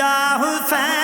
یا حسین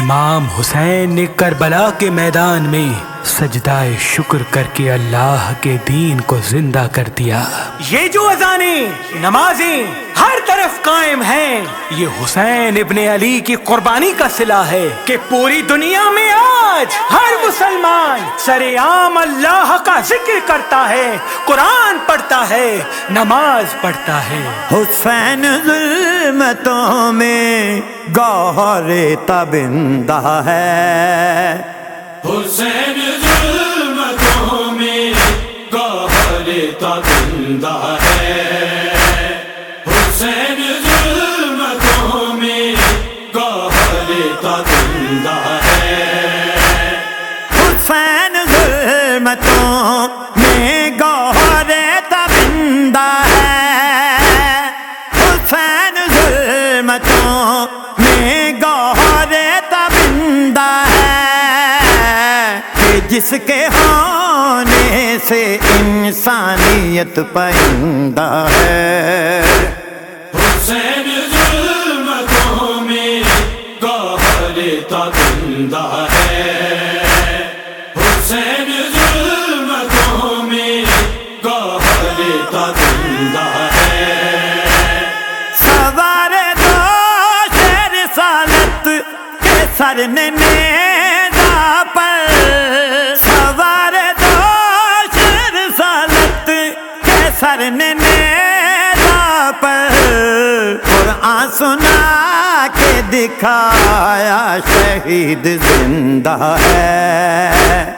امام حسین نے کربلا کے میدان میں سجدہ شکر کر کے اللہ کے دین کو زندہ کر دیا۔ یہ جو اذانیں نمازیں ہر طرف قائم ہیں یہ حسین ابن علی کی قربانی کا صلح ہے کہ پوری دنیا میں آج ہر مسلمان سر عام اللہ کا ذکر کرتا ہے قرآن پڑھتا ہے نماز پڑھتا ہے۔ حسین ظلمتوں میں گوہر تبندہ ہے۔ تبندہ ہے۔ حسین ظلمتوں میں گوہر تبندہ ہے۔ حسین ظلمتوں میں گوہر تبندہ ہے۔ کہ جس کے ہونے سے انسانیت پرندہ ہے۔ حسین گوہر تبندہ ہے حسین ظلمتوں میں گوہر تبندہ ہے سوار دو شیر سالت کے سر نے نیزا پر سوار دو شیر سالت کے سر نے نیزا پر قرآن سنا دکھایا شہید زندہ ہے۔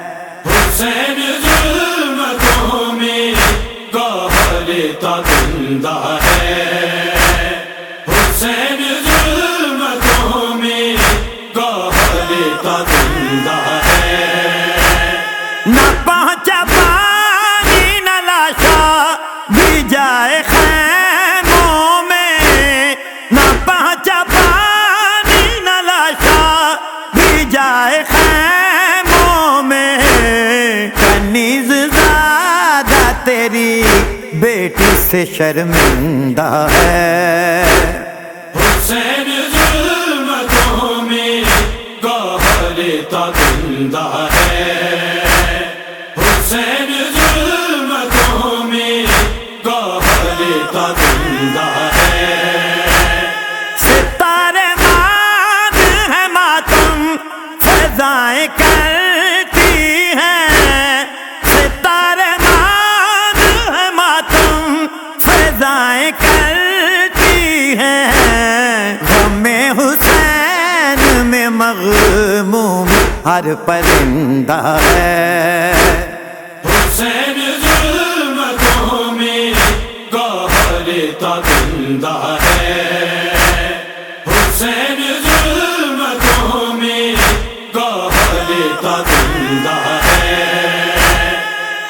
حسین ظلمتوں میں گوہر تبندہ ہے۔ حسین ظلمتوں میں گوہر تبندہ ہے۔ نہ پہنچا پانی نہ لاشا بھی جائے بیٹی سے شرمندہ ہے۔ حسین ظلمتوں میں گوہر زندہ ہے۔ مغموم ہر پرندہ ہے۔ حسین ظلمتوں میں گوہر ہے۔ حسین ظلمتوں میں گوہر ہے۔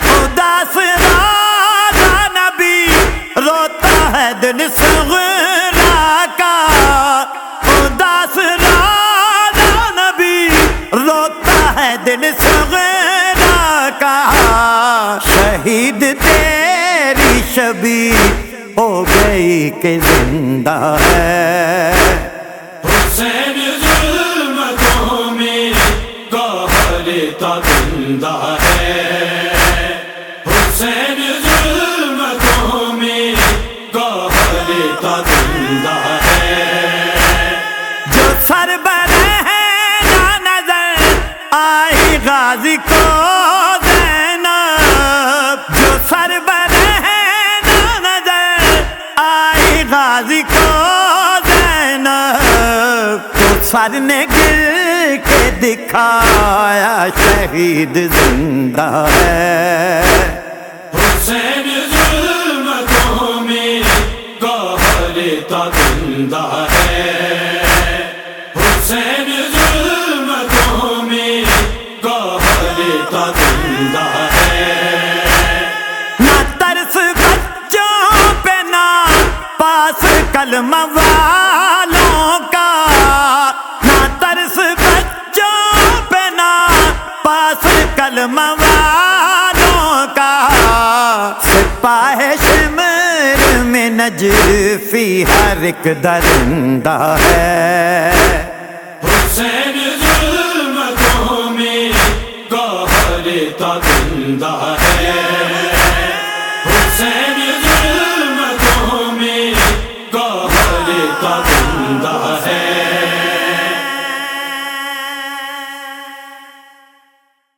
اداس راجا نبی روتا ہے دل سغرا دل سغرا کا شہید تیری شبی ہو گئی کہ زندہ ہے۔ حسین ظلمتوں میں گوہر زندہ ہے۔ آئی کو زینب، جو سر بنے نظر آئی غازی کو زینب تو سر نے گر کے دکھایا شہید زندہ ہے۔ حسین ظلمتوں میں گوہر تبندہ ہے۔ حسین ظلمتوں موالوں کا سپاہ شمر میں نجفی ہر ایک درندہ ہے۔ حسین ظلمتوں میں گوہر تا زندہ ہے۔